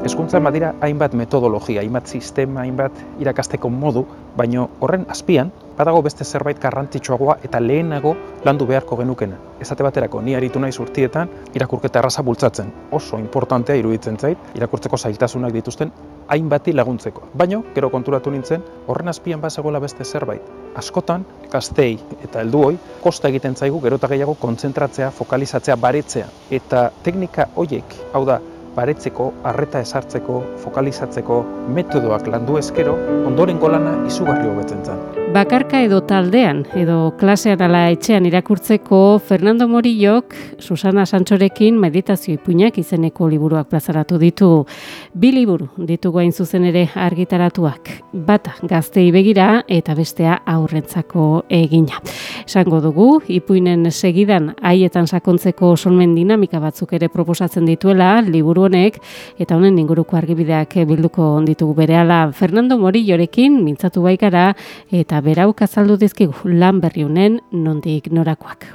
Hezkuntzan badira hainbat metodologia, hainbat sistema, hainbat irakasteko modu, baino horren azpian badago beste zerbait garrantzitsuagoa eta lehenago landu beharko genukena. Ezate baterako, ni aritu naiz urtietan irakurketa erraza bultzatzen. Oso importantea iruditzen zait, irakurtzeko zailtasunak dituzten hainbati laguntzeko. Baino, gero konturatu nintzen, horren azpian bazegoela beste zerbait. Askotan, gaztei eta helduoi, kosta egiten zaigu gero eta gehiago kontzentratzea, fokalizatzea, baretzea. Eta teknika hoiek, hau da, baretzeko, arreta esartzeko, fokalizatzeko metodoak landu ezkero, ondoren golana izugarri hobetzen zen. Bakarka edo taldean, edo klasean ala etxean irakurtzeko Fernando Morillok, Susana Santxorekin meditazio ipuinak izeneko liburuak plazaratu ditu. Bi liburu ditugu hain zuzen ere argitaratuak. Bata gaztei begira eta bestea aurrentzako egina. Esango dugu, ipuinen segidan haietan sakontzeko solmen dinamika batzuk ere proposatzen dituela, liburu honek, eta honen inguruko argibideak bilduko ditugu berehala Fernando Morillorekin, mintzatu baikara, eta berauk azaldu dizkigu lan berri honen nondik norakoak.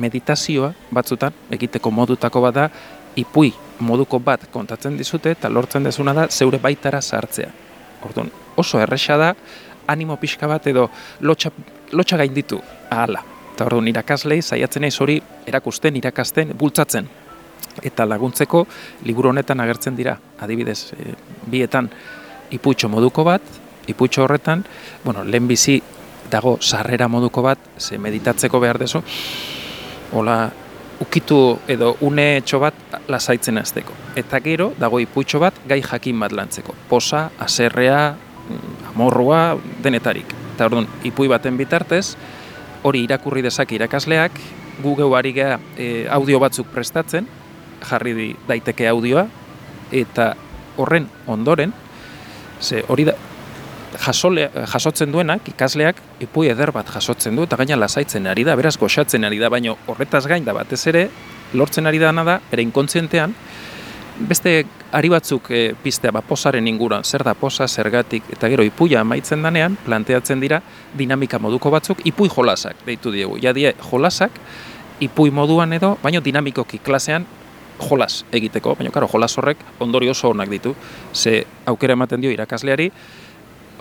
Meditazioa batzutan egiteko modutako bada ipui moduko bat kontatzen dizute eta lortzen dezuna da zeure baitara sartzea. Orduan, oso erresa da animo pixka bat edo lotxa, lotxa gainditu ahala. Eta orduan irakaslei saiatzen naiz hori erakusten, irakasten, bultzatzen. Eta laguntzeko liburu honetan agertzen dira, adibidez, e, bietan ipuitxo moduko bat, ipuitxo horretan, bueno, lehenbizi dago sarrera moduko bat, ze meditatzeko behar dezu, hola, ukitu edo une etxo bat lasaitzen azteko. Eta gero, dago ipuitxo bat, gai jakin bat lantzeko. Posa, aserrea, amorrua, denetarik. Eta orduan, ipui baten bitartez, hori irakurri dezake irakasleak, gu geu ari geha e, audio batzuk prestatzen, jarri daiteke audioa, eta horren ondoren, ze hori da, jasole, jasotzen duenak, ikasleak, ipui eder bat jasotzen du, eta gaina lasaitzen ari da, beraz goxatzen ari da, baina horretaz gain da batez ere, lortzen ari da da, ere inkontzientean, beste ari batzuk e, piztea ba, posaren inguruan, zer da posa, zergatik, eta gero ipuia amaitzen danean, planteatzen dira dinamika moduko batzuk, ipui jolasak, deitu diegu. Ja die jolasak, ipui moduan edo, baina dinamikoki klasean jolas egiteko, baina karo, jolas horrek ondori oso honak ditu, ze aukera ematen dio irakasleari,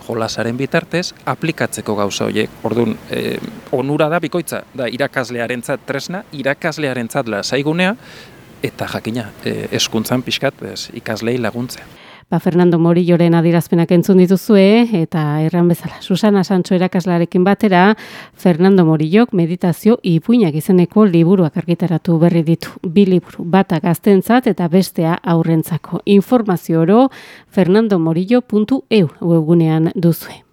jolasaren bitartez aplikatzeko gauza horiek. Orduan, e, onura da bikoitza, da irakaslearentzat tresna, irakaslearentzat lasaigunea eta jakina e, eskuntzan pixkat ez, ikaslei laguntzea. Ba, Fernando Morilloren adirazpenak entzun dituzue, eta erran bezala, Susana Sancho erakaslarekin batera, Fernando Morillok meditazio ipuinak izeneko liburuak argitaratu berri ditu. Bi liburu, bata gaztentzat eta bestea aurrentzako. Informazio oro, fernandomorillo.eu webgunean duzue.